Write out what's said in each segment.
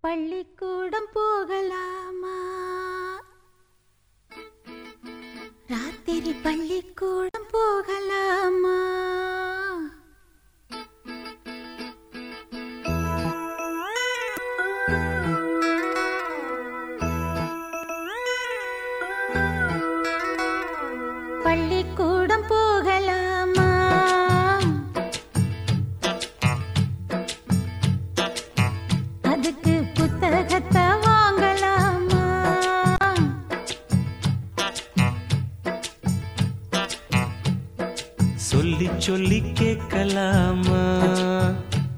பள்ளிக்கூடம் போகலாமா? சொல்லி சொல்லி கேட்கலாமா?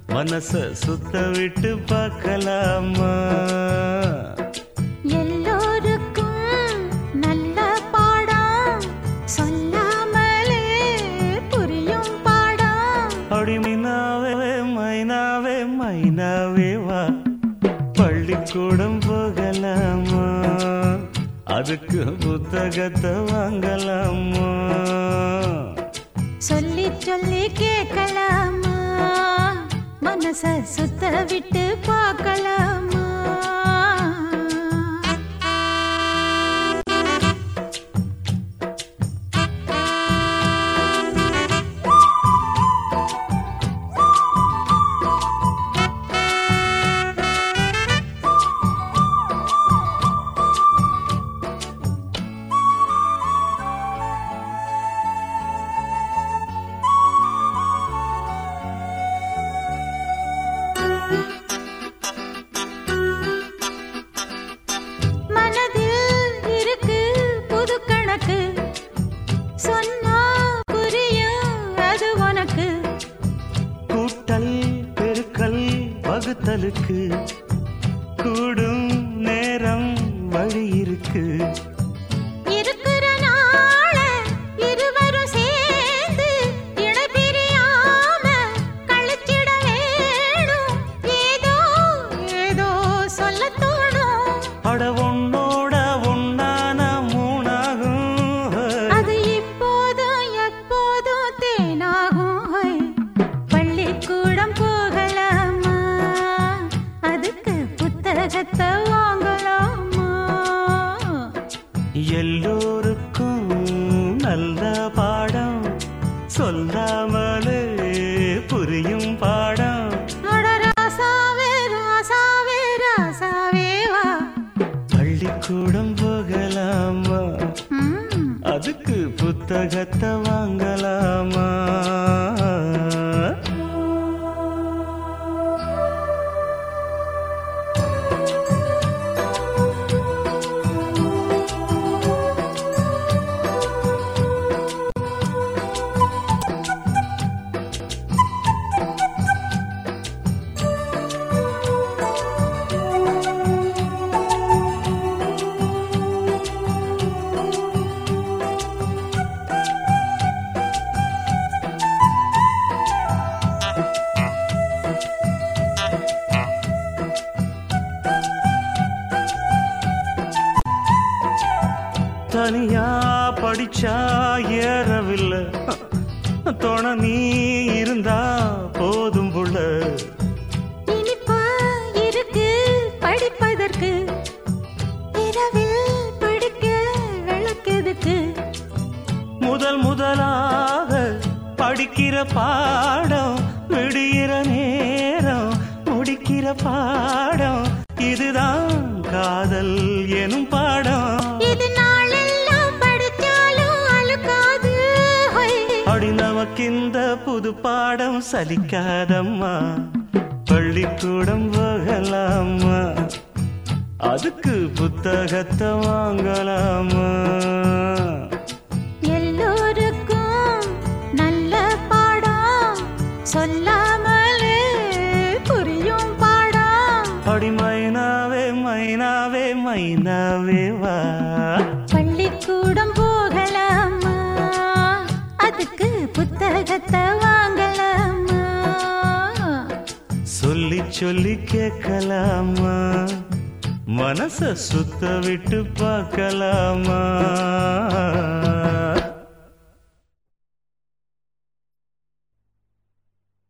மனச சுத்த விட்டு பார்க்கலாமா? எல்லோருக்கும் நல்ல பாடம் சொல்லாமலே புரியும் பாடம் அப்படி மைனாவே மைனாவே மைனாவே வா. பள்ளிக்கூடம் போகலாமா? அதுக்கு புத்தகத்தை வாங்கலாமா? சொல்லி சொல்லி கேட்கலாமா? மனச சுத்த விட்டு பார்க்கலாம்? காதலுக்கு கூடும் நேரம் வழி இருக்கு. பாடம் சொல்லாமலே புரியும் பாடம். பள்ளிக்கூடம் போகலாமா? அதுக்கு புத்தகத்தை தனியா படிச்சா ஏறவில்லை. துணை நீ இருந்தா போதும் புள்ள. இருக்கு படிப்பதற்கு. இரவில் படிக்க விளக்குதுக்கு முதல் முதலாக படிக்கிற பாடம் விடுகிற நேரம் முடிக்கிற பாடம் பாடம் சலிக்காதம்மா. பள்ளிக்கூடம் போகலாமா அதுக்கு புத்தகத்தை வாங்கலாமா எல்லோருக்கும் நல்ல பாடம் சொல்லாமலே புரியும் பாடம். அடி மைனாவே மைனாவே மைனாவே வா. பள்ளிக்கூடம் போகலாமா அதுக்கு புத்தகத்தை சொல்லி கேட்கலாமா மனச சுத்த விட்டு பார்க்கலாமா